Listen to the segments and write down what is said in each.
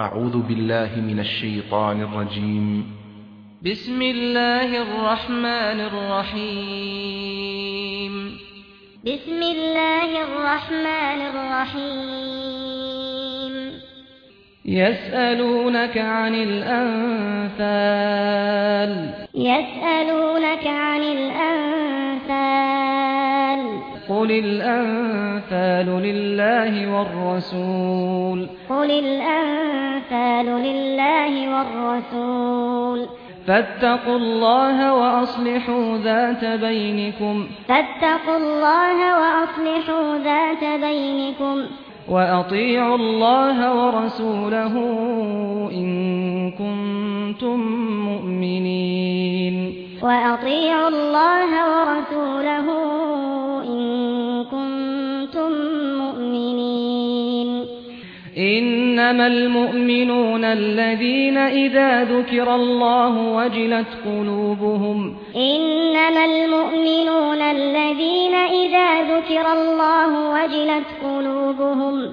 أعوذ بالله من الشيطان الرجيم. بسم الله الرحمن الرحيم. بسم الله الرحمن الرحيم. يسألونك عن الأنفال. يسألونك عن الأنفال. قل الأنفال لله والرسول قل الأنفال لله والرسول فاتقوا الله واصلحوا ذات بينكم فاتقوا الله واصلحوا ذات بينكم واطيعوا الله ورسوله ان كنتم مؤمنين واطيعوا الله ورسوله إنما المؤمنون الذين إذا ذكر الله وجلت قلوبهم إنما المؤمنون الذين إذا ذكر الله وجلت قلوبهم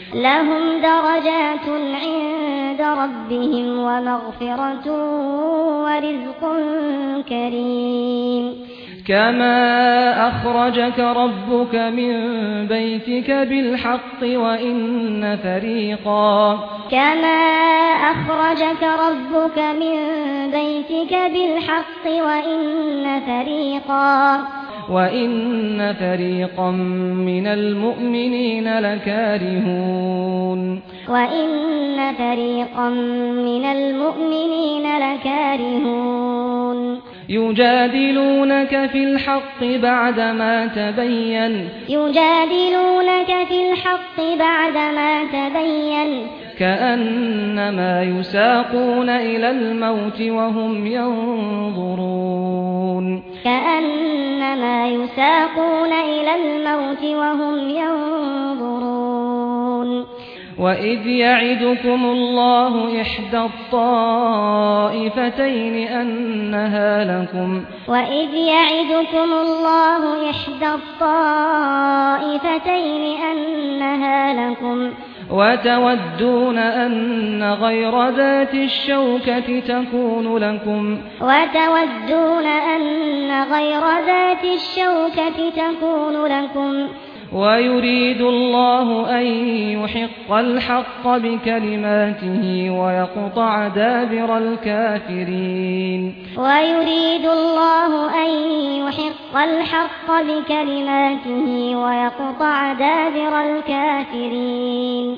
لهم درجات عند ربهم ومغفرة ورزق كريم. كما أخرجك ربك من بيتك بالحق وإن فريقا. كما أخرجك ربك من بيتك بالحق وإن فريقا. وَإِنَّ فَرِيقًا مِنَ الْمُؤْمِنِينَ لَكَارِهُونَ وَإِنَّ فَرِيقًا مِنَ الْمُؤْمِنِينَ لَكَارِهُونَ يُجَادِلُونَكَ فِي الْحَقِّ بَعْدَمَا تَبَيَّنَ يُجَادِلُونَكَ فِي الْحَقِّ بَعْدَمَا تَبَيَّنَ كأنما يساقون إلى الموت وهم ينظرون. كأنما يساقون إلى الموت وهم ينظرون. وإذ يعدكم الله إحدى الطائفتين أنها لكم وإذ يعدكم الله إحدى الطائفتين أنها لكم وتودون أن غير ذات الشوكة تكون لكم. وتودون أن غير ذات الشوكة تكون لكم. ويريد الله أن يحق الحق بكلماته ويقطع دابر الكافرين ويريد الله أن يحق الحق بكلماته ويقطع دابر الكافرين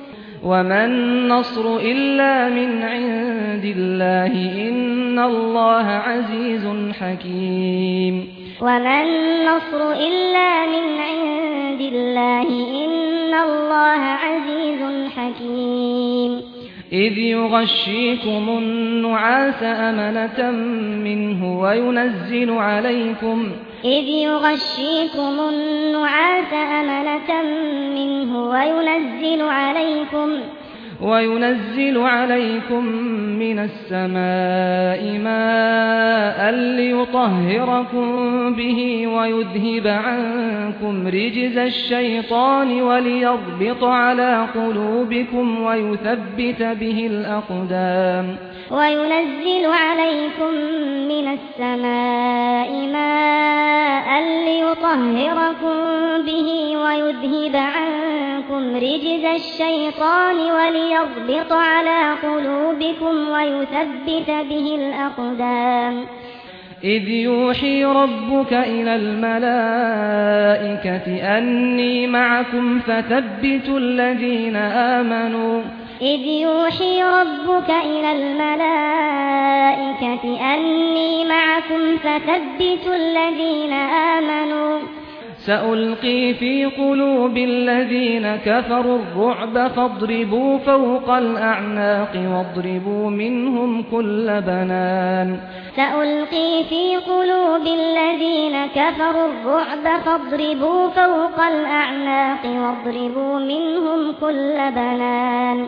ومن نصر إلا من عند الله إن الله عزيز حكيم ومن نصر إلا من عند الله إن الله عزيز حكيم إذ يغشيكم النعاس أمنة منه وينزل عليكم إذ يغشيكم النعاس أمنة منه وينزل عليكم وينزل عليكم من السماء ماء ليطهركم به ويذهب عنكم رجز الشيطان وَلِيَضْبِطَ على قلوبكم ويثبت به الأقدام وينزل عليكم من السماء ماء ليطهركم به ويذهب عنكم عنكم رجز الشيطان وليضبط على قلوبكم ويثبت به الأقدام إذ يوحي ربك إلى الملائكة أني معكم فثبتوا الذين آمنوا إذ يوحي ربك إلى الملائكة أني معكم فثبتوا الذين آمنوا سألقي في قلوب الذين كفروا الرعب فاضربوا فوق الأعناق واضربوا منهم كل بنان. سألقي في قلوب الذين كفروا الرعب فاضربوا فوق الأعناق واضربوا منهم كل بنان.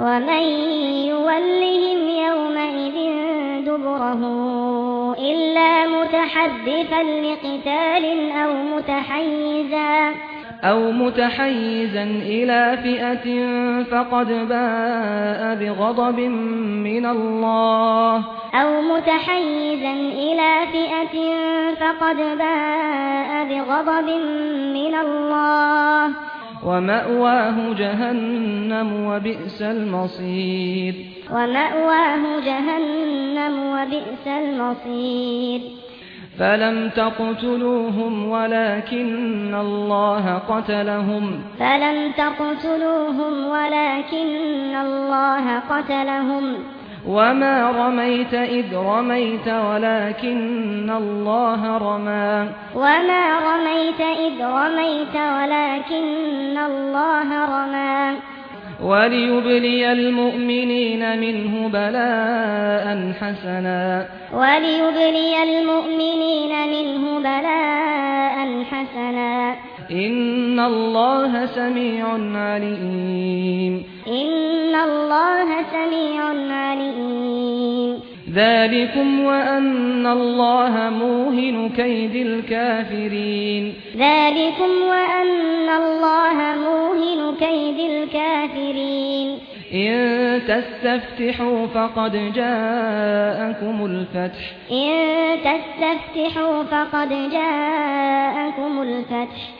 ومن يولهم يومئذ دبره إلا متحدثا لقتال أو متحيزا أو متحيزا إلى فئة فقد باء بغضب من الله أو متحيزا إلى فئة فقد باء بغضب من الله ومأواه جهنم وبئس المصير. ومأواه جهنم وبئس المصير. فلم تقتلوهم ولكن الله قتلهم. فلم تقتلوهم ولكن الله قتلهم. وما رميت إذ رميت ولكن الله رمى. وما رميت إذ رميت ولكن الله رمى. وليبلي المؤمنين منه بلاء حسنا. وليبلي المؤمنين منه بلاء حسنا. ان الله سميع عليم ان الله سميع عليم ذلكم وان الله موهن كيد الكافرين ذلك وان الله موهن كيد الكافرين إن تستفتحوا فقد جاءكم الفتح إن تستفتحوا فقد جاءكم الفتح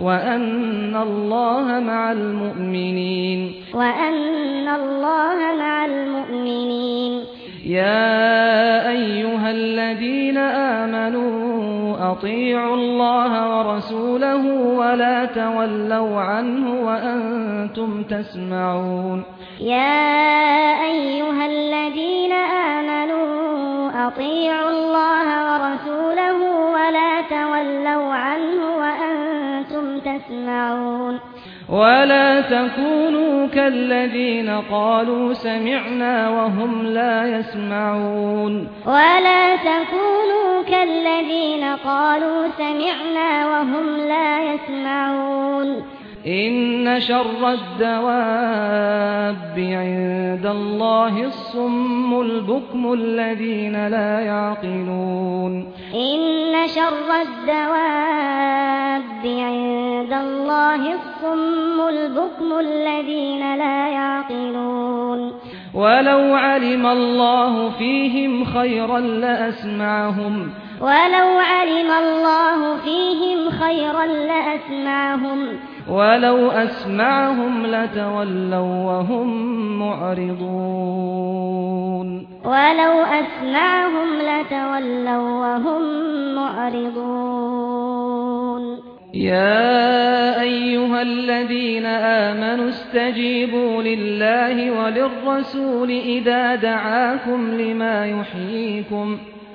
وأن الله مع المؤمنين وأن الله مع المؤمنين يا ايها الذين امنوا اطيعوا الله ورسوله ولا تولوا عنه وأنتم تسمعون يا ايها الذين امنوا اطيعوا الله ورسوله ولا تولوا عنه وأنتم يسمعون. ولا تكونوا كالذين قالوا سمعنا وهم لا يسمعون. ولا تكونوا كالذين قالوا سمعنا وهم لا يسمعون. إن شر الدواب عند الله الصم البكم الذين لا يعقلون إن شر الدواب عند الله الصم البكم الذين لا يعقلون ولو علم الله فيهم خيرا لأسمعهم ولو علم الله فيهم خيرا لأسمعهم ولو أسمعهم لتولوا وهم معرضون. ولو أسمعهم لتولوا وهم معرضون. يا أيها الذين آمنوا استجيبوا لله وللرسول إذا دعاكم لما يحييكم.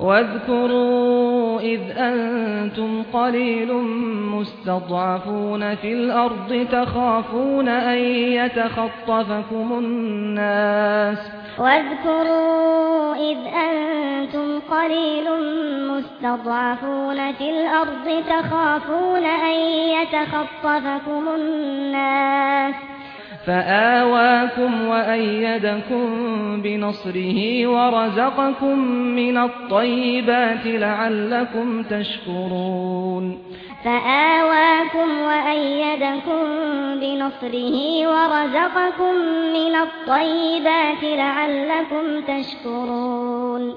واذكروا إذ أنتم قليل مستضعفون في الأرض تخافون أن يتخطفكم الناس واذكروا إذ أنتم قليل مستضعفون في الأرض تخافون أن يتخطفكم الناس فآواكم وأيدكم بنصره ورزقكم من الطيبات لعلكم تشكرون. فآواكم وأيدكم بنصره ورزقكم من الطيبات لعلكم تشكرون.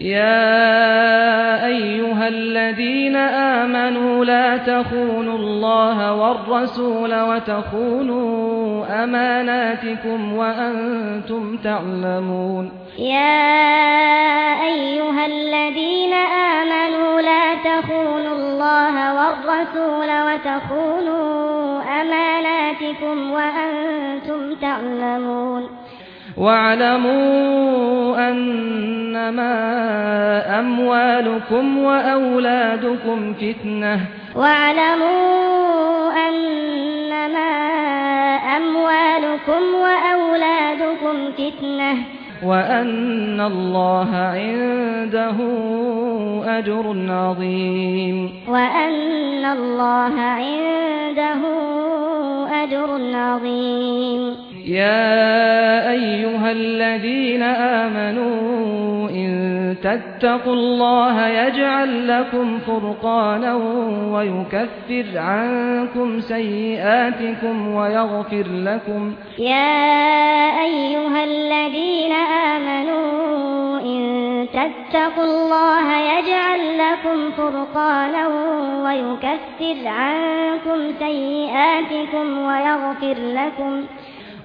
يا أيها الذين آمنوا لا تخونوا الله والرسول وتخونوا أماناتكم وأنتم تعلمون يا أيها الذين آمنوا لا تخونوا الله والرسول وتخونوا أماناتكم وأنتم تعلمون واعلموا أنما أموالكم وأولادكم فتنة. واعلموا أنما أموالكم وأولادكم فتنة. وأن الله عنده أجر عظيم. وأن الله عنده أجر عظيم. يا أيها الذين آمنوا إن تتقوا الله يجعل لكم فرقانا ويكفر عنكم سيئاتكم ويغفر لكم يا أيها الذين آمنوا إن تتقوا الله يجعل لكم فرقانا ويكفر عنكم سيئاتكم ويغفر لكم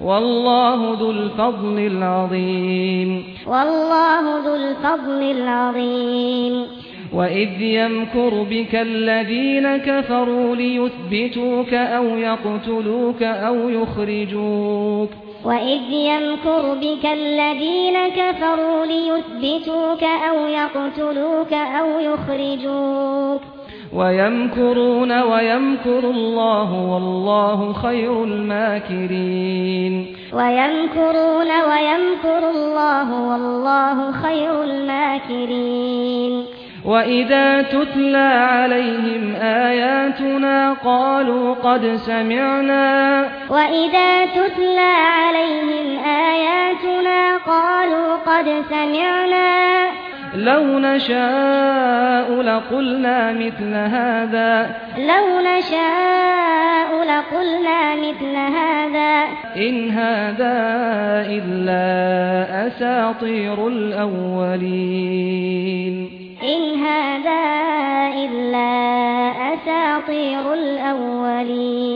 والله ذو الفضل العظيم. والله ذو الفضل العظيم. وإذ يمكر بك الذين كفروا ليثبتوك أو يقتلوك أو يخرجوك. وَإِذْ يَمْكُرُ بِكَ الَّذِينَ كَفَرُوا لِيُثْبِتُوكَ أَوْ يَقْتُلُوكَ أَوْ يُخْرِجُوكَ. ويمكرون ويمكر الله والله خير الماكرين ويمكرون ويمكر الله والله خير الماكرين وَإِذَا تُتْلَى عَلَيْهِمْ آيَاتُنَا قَالُوا قَدْ سَمِعْنَا وَإِذَا تُتْلَى عَلَيْهِمْ آيَاتُنَا قَالُوا قَدْ سَمِعْنَا لو نشاء لقلنا مثل هذا. لو نشاء لقلنا مثل هذا. إن هذا إلا أساطير الأولين. إن هذا إلا أساطير الأولين.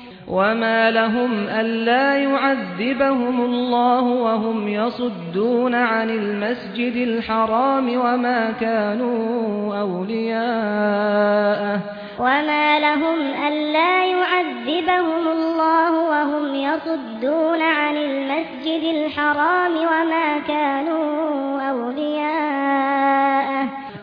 وما لهم ألا يعذبهم الله وهم يصدون عن المسجد الحرام وما كانوا أولياءه وما لهم ألا يعذبهم الله وهم يصدون عن المسجد الحرام وما كانوا أولياءه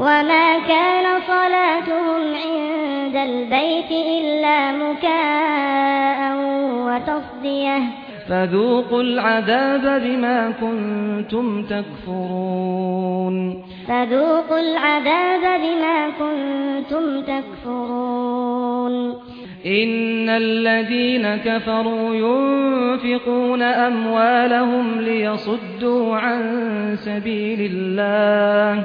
وما كان صلاتهم عند البيت إلا مكاء وتصديه فذوقوا العذاب بما كنتم تكفرون فذوقوا العذاب بما كنتم تكفرون ان الذين كفروا ينفقون اموالهم ليصدوا عن سبيل الله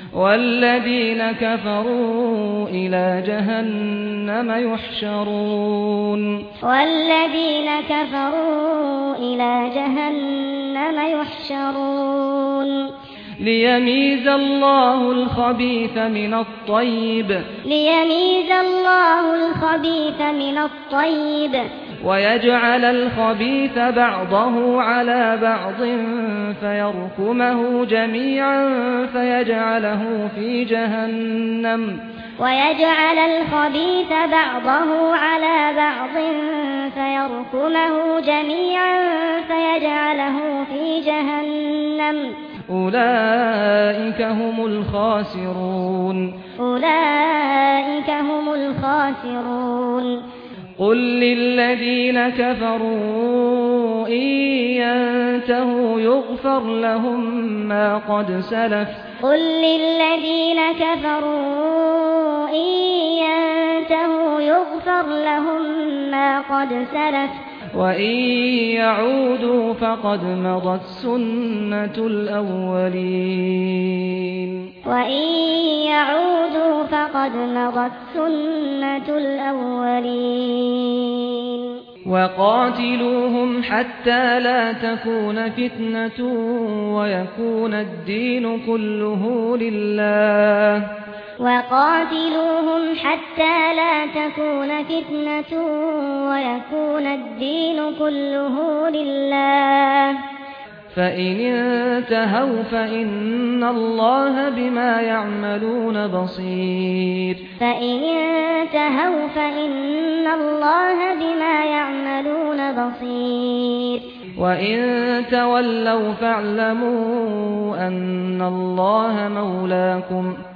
والذين كفروا إلى جهنم يحشرون والذين كفروا إلى جهنم يحشرون ليميز الله الخبيث من الطيب ليميز الله الخبيث من الطيب ويجعل الخبيث بعضه على بعض فيركمه جميعا فيجعله في جهنم ويجعل الخبيث بعضه على بعض فيركمه جميعا فيجعله في جهنم أولئك هم الخاسرون أولئك هم الخاسرون قل للذين كفروا إن ينتهوا يغفر لهم ما قد سلف قل للذين كفروا إن ينتهوا يغفر لهم ما قد سلف وَإِن يَعُودُوا فَقَدْ مَضَتْ سُنَّةُ الْأَوَّلِينَ وَإِن يَعُودُوا فَقَدْ مَضَتْ سُنَّةُ الْأَوَّلِينَ وَقَاتِلُوهُمْ حَتَّى لَا تَكُونَ فِتْنَةٌ وَيَكُونَ الدِّينُ كُلُّهُ لِلَّهِ وقاتلوهم حتى لا تكون فتنة ويكون الدين كله لله. فإن انتهوا فإن الله بما يعملون بصير. فإن انتهوا فإن الله بما يعملون بصير. وَإِن تَوَلَّوْا فَاعْلَمُوا أَنَّ اللَّهَ مَوْلَاكُمْ.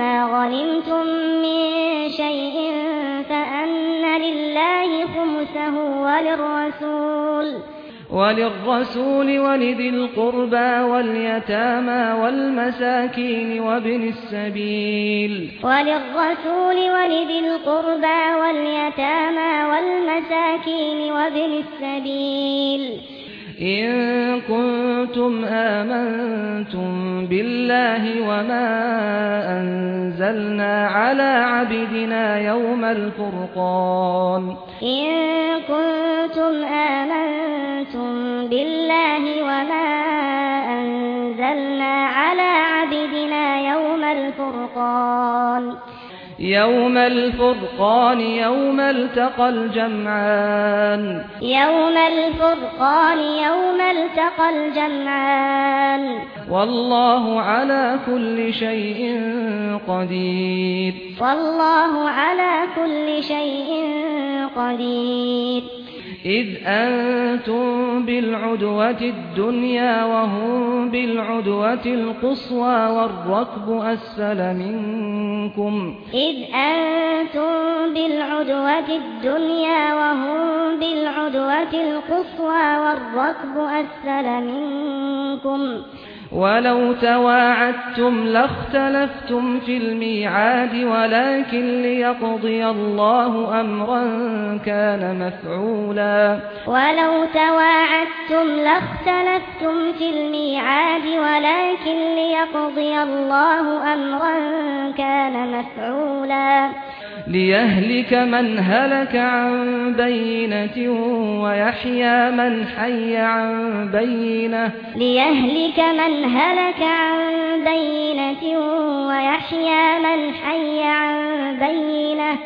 ما غنمتم من شيء فأن لله خمسه وللرسول. وللرسول ولذي القربى واليتامى والمساكين وابن السبيل. وللرسول ولذي القربى واليتامى والمساكين وابن السبيل. إن كنتم آمنتم بالله وما أنزلنا على عبدنا يوم الفرقان إن كنتم آمنتم بالله وما أنزلنا على عبدنا يوم الفرقان يوم الفرقان يوم التقى الجمعان. يوم الفرقان يوم التقى الجمعان. والله على كل شيء قدير. والله على كل شيء قدير. إذ أنتم بالعدوة الدنيا وهم بالعدوة القصوى والركب أسفل منكم. إذ أنتم بالعدوة الدنيا وهم بالعدوة القصوى والركب أسفل منكم. ولو تواعدتم لاختلفتم في الميعاد ولكن ليقضي الله امرا كان مفعولا. ولو تواعدتم لاختلفتم في الميعاد ولكن ليقضي الله امرا كان مفعولا. ليهلك من هلك عن بينة ويحيى من حي عن بينة ليهلك من هلك عن بينة ويحيى من حي عن بينة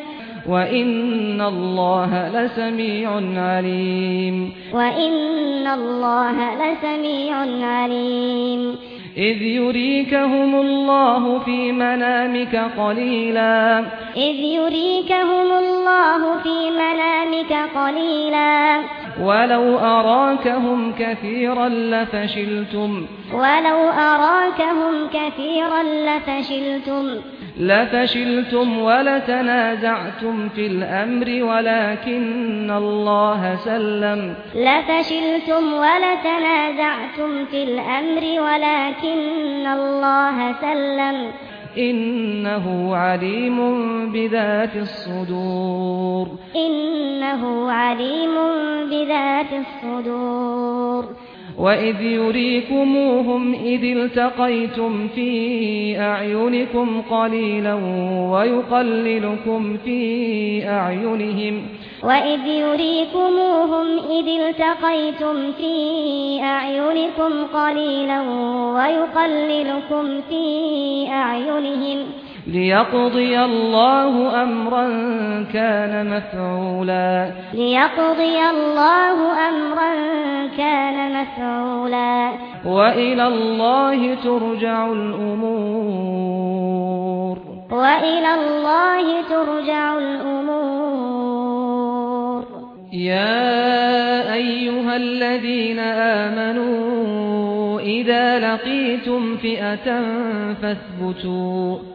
وَإِنَّ اللَّهَ لَسَمِيعٌ عَلِيمٌ وَإِنَّ اللَّهَ لَسَمِيعٌ عَلِيمٌ إذ يريكهم الله في منامك قليلا. إذ يريكهم الله في منامك قليلا. ولو أراكهم كثيرا لفشلتم. ولو أراكهم كثيرا لفشلتم. لفشلتم ولتنازعتم في الأمر ولكن الله سلم لفشلتم ولتنازعتم في الأمر ولكن الله سلم إنه عليم بذات الصدور إنه عليم بذات الصدور وَإِذْ يُرِيكُمُوهُمْ إِذِ الْتَقَيْتُمْ فِي أَعْيُنِكُمْ قَلِيلًا وَيُقَلِّلُكُمْ فِي أَعْيُنِهِمْ وَإِذْ يُرِيكُمُوهُمْ إِذِ الْتَقَيْتُمْ فِي أَعْيُنِكُمْ قَلِيلًا وَيُقَلِّلُكُمْ فِي أَعْيُنِهِمْ ليقضي الله امرا كان مفعولا. ليقضي الله امرا كان مفعولا. والى الله ترجع الأمور. والى الله ترجع الأمور. يا ايها الذين امنوا اذا لقيتم فئه فاثبتوا.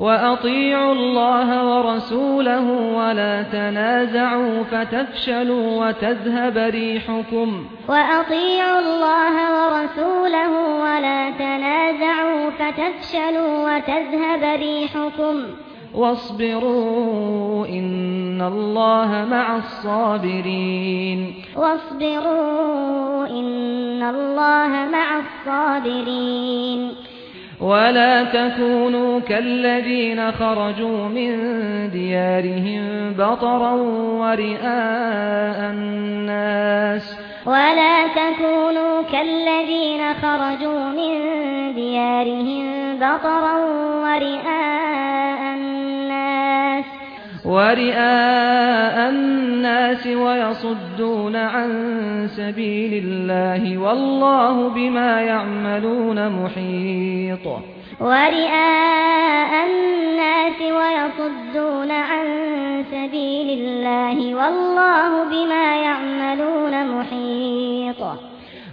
وأطيعوا الله ورسوله ولا تنازعوا فتفشلوا وتذهب ريحكم وأطيعوا الله ورسوله ولا تنازعوا فتفشلوا وتذهب ريحكم واصبروا ان الله مع الصابرين واصبروا ان الله مع الصابرين ولا تكونوا كالذين خرجوا من ديارهم بطرا ورئاء الناس ولا تكونوا كالذين خرجوا من ديارهم بطرا ورئاء الناس ورئاء الناس ويصدون عن سبيل الله والله بما يعملون محيط ورئاء الناس ويصدون عن سبيل الله والله بما يعملون محيط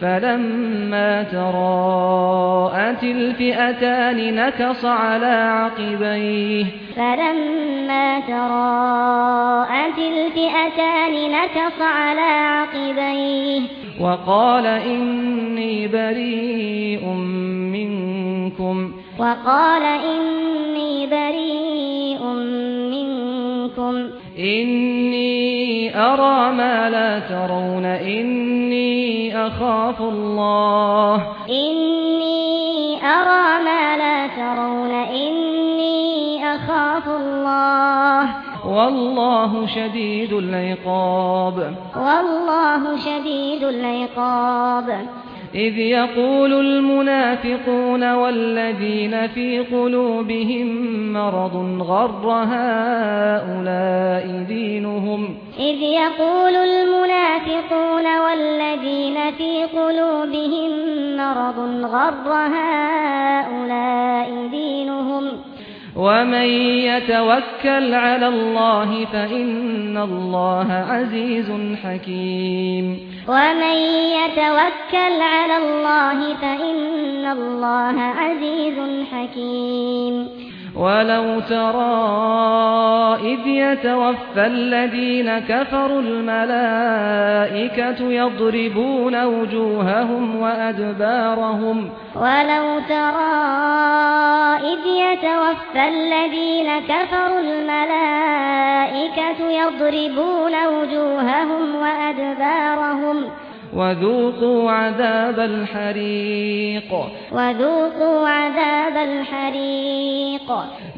فلما تراءت الفئتان نكص على عقبيه. فلما تراءت الفئتان نكص على عقبيه. وقال إني بريء منكم. وقال إني بريء منكم. الرسل إني أرى ما لا ترون. إني أخاف الله. إني أرى ما لا ترون. إني أخاف الله. والله شديد العقاب. والله شديد العقاب. إذ يقول المنافقون والذين في قلوبهم مرض غر هؤلاء دينهم إذ يقول المنافقون والذين في قلوبهم مرض غر هؤلاء دينهم ومن يتوكل على الله فإن الله عزيز حكيم ومن يتوكل على الله فإن الله عزيز حكيم ولو ترى إذ يتوفى الذين كفروا الملائكة يضربون وجوههم وأدبارهم ولو ترى إذ يتوفى الذين كفروا الملائكة يضربون وجوههم وأدبارهم وذوقوا عذاب الحريق. وذوقوا عذاب الحريق.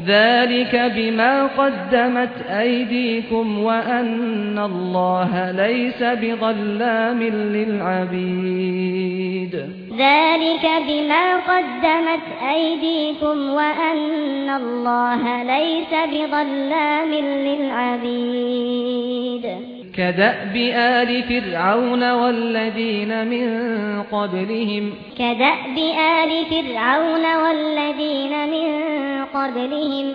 ذلك بما قدمت أيديكم وأن الله ليس بظلام للعبيد. ذلك بما قدمت أيديكم وأن الله ليس بظلام للعبيد كدأب آل فرعون والذين من قبلهم كدأب آل فرعون والذين من قبلهم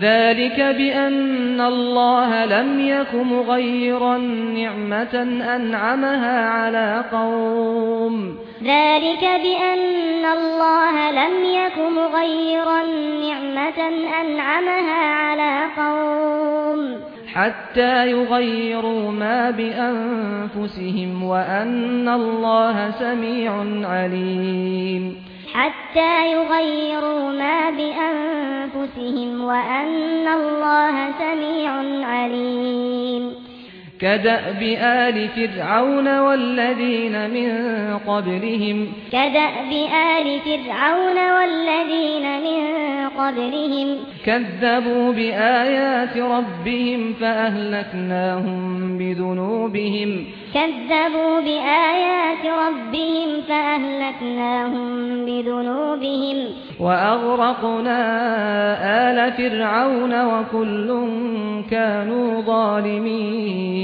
ذلك بأن الله لم يكن غير نعمة أنعمها على قوم. ذلك بأن الله لم يكن غير نعمة أنعمها على قوم. حتى يغيروا ما بأنفسهم وأن الله سميع عليم. حتى يغيروا ما بأنفسهم وأن الله سميع عليم. كدأب آل فرعون والذين من قبلهم كدأب آل فرعون والذين من قبلهم كذبوا بآيات ربهم فأهلكناهم بذنوبهم كذبوا بآيات ربهم فأهلكناهم بذنوبهم وأغرقنا آل فرعون وكل كانوا ظالمين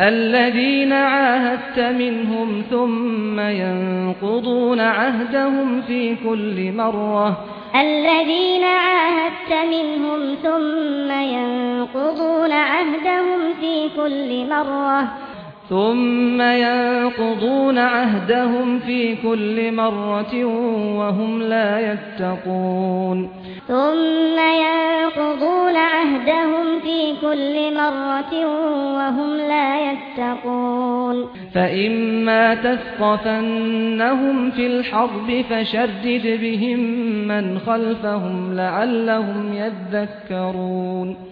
الذين عاهدت منهم ثم ينقضون عهدهم في كل مرة. الذين عاهدت منهم ثم ينقضون عهدهم في كل مرة. ثم ينقضون عهدهم في كل مرة وهم لا يتقون. ثم ينقضون عهدهم في كل مرة وهم لا يتقون. فإما تثقفنهم في الحرب فشرد بهم من خلفهم لعلهم يذكرون.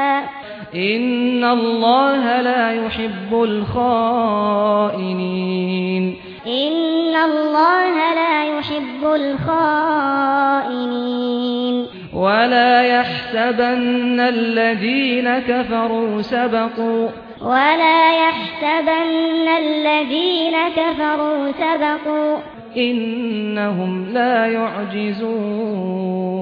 ان الله لا يحب الخائنين ان الله لا يحب الخائنين ولا يحسبن الذين كفروا سبقوا ولا يحسبن الذين كفروا سبقوا انهم لا يعجزون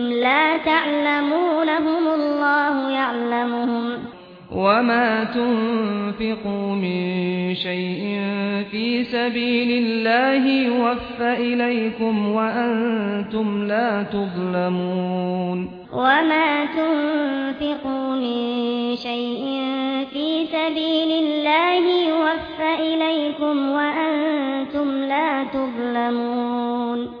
لا تعلمونهم الله يعلمهم. وما تنفقوا من شيء في سبيل الله يوفى إليكم وأنتم لا تظلمون. وما تنفقوا من شيء في سبيل الله يوفى إليكم وأنتم لا تظلمون.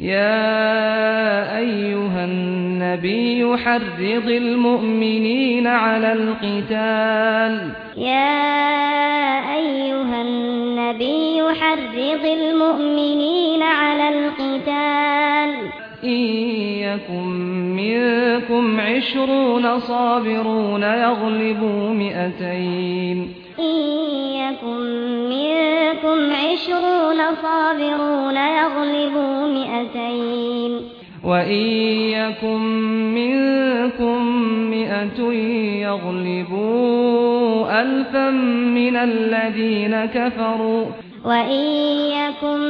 يا أيها النبي حرض المؤمنين على القتال. يا أيها النبي حرض المؤمنين على القتال. إن يكن من لكم عشرون صابرون يغلبوا مئتين. إن يكن منكم عشرون صابرون يغلبوا مئتين. وإن يكن منكم مئة يغلبوا ألفا من الذين كفروا. وإن يكن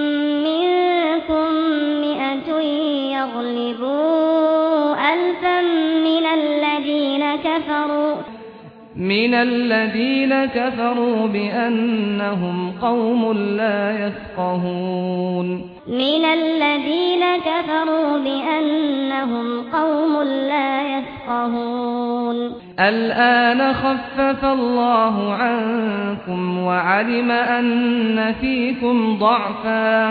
من الذين كفروا بأنهم قوم لا يفقهون. من الذين كفروا بأنهم قوم لا يفقهون. الآن خفف الله عنكم وعلم أن فيكم ضعفا.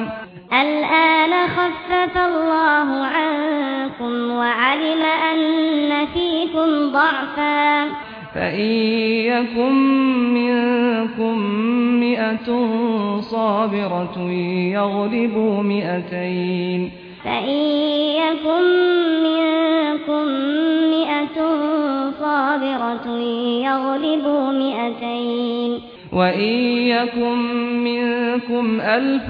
الآن خفف الله عنكم وعلم أن فيكم ضعفا. فإن يكن منكم مئة صابرة يغلبوا مئتين فإن يكن منكم مئة صابرة يغلبوا مئتين وَإِن يَكُن مِّنكُمْ أَلْفٌ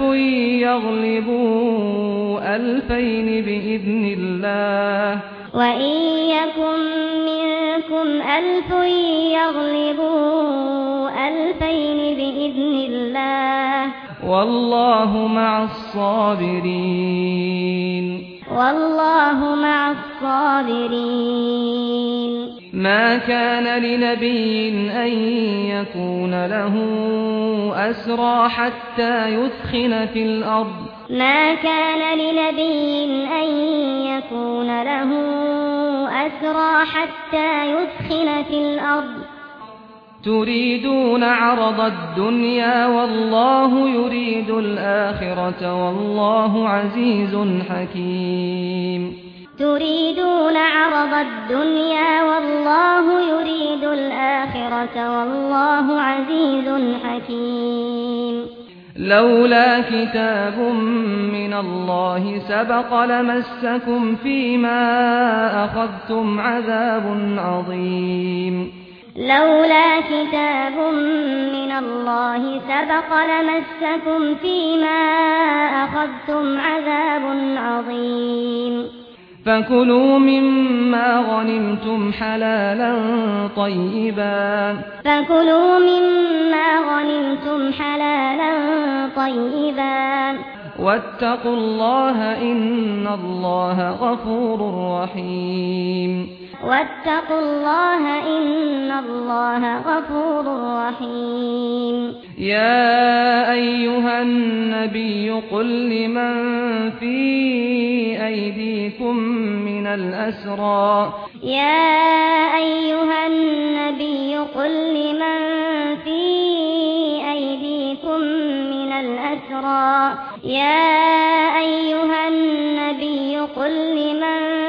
يَغْلِبُوا أَلْفَيْنِ بِإِذْنِ اللَّهِ وَإِن يَكُن من منكم ألف يغلبوا ألفين بإذن الله. والله مع الصابرين. والله مع الصابرين. ما كان لنبي أن يكون له أسرى حتى يثخن في الأرض. ما كان لنبي أن يكون له أسرى حتى يدخل في الأرض. تريدون عرض الدنيا والله يريد الآخرة والله عزيز حكيم. تريدون عرض الدنيا والله يريد الآخرة والله عزيز حكيم. لولا كتاب من الله سبق لمسكم فيما أخذتم عذاب عظيم. لولا كتاب من الله سبق لمسكم فيما أخذتم عذاب عظيم. فكلوا مما غنمتم حلالا طيبا فكلوا مما غنمتم حلالا طيبا واتقوا الله ان الله غفور رحيم واتقوا الله إن الله غفور رحيم. يا أيها النبي قل لمن في أيديكم من الأسرى. يا أيها النبي قل لمن في أيديكم من الأسرى. يا أيها النبي قل لمن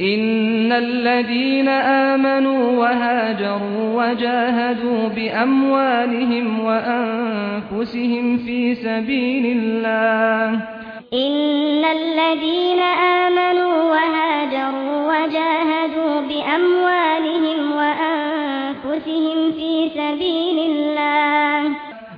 ان الذين امنوا وهاجروا وجاهدوا باموالهم وانفسهم في سبيل الله ان الذين امنوا وهاجروا وجاهدوا باموالهم وانفسهم في سبيل الله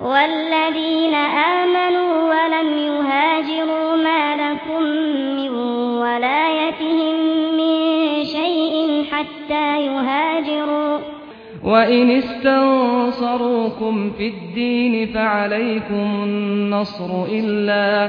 والذين آمنوا ولم يهاجروا ما لكم من ولايتهم من شيء حتى يهاجروا. وإن استنصروكم في الدين فعليكم النصر إلا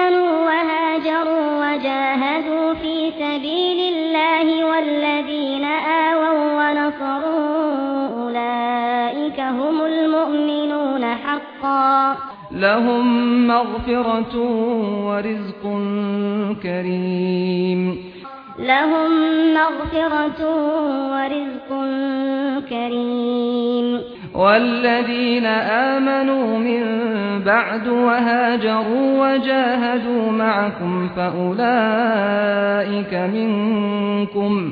لهم مغفرة ورزق كريم. لهم مغفرة ورزق كريم. والذين آمنوا من بعد وهاجروا وجاهدوا معكم فأولئك منكم.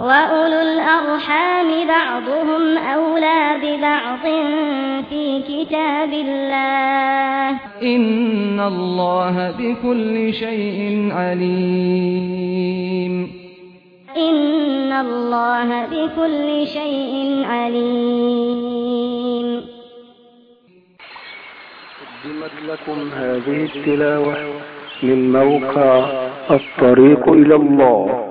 وَأُولُو الْأَرْحَامِ بَعْضُهُمْ أَوْلَى بِبَعْضٍ فِي كِتَابِ اللَّهِ إِنَّ اللَّهَ بِكُلِّ شَيْءٍ عَلِيمٌ إِنَّ اللَّهَ بِكُلِّ شَيْءٍ عَلِيمٌ قدمت لكم هذه التلاوة من موقع الطريق إلى الله